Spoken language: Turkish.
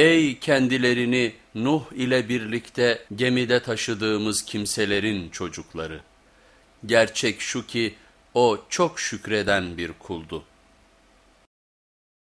Ey kendilerini Nuh ile birlikte gemide taşıdığımız kimselerin çocukları! Gerçek şu ki o çok şükreden bir kuldu.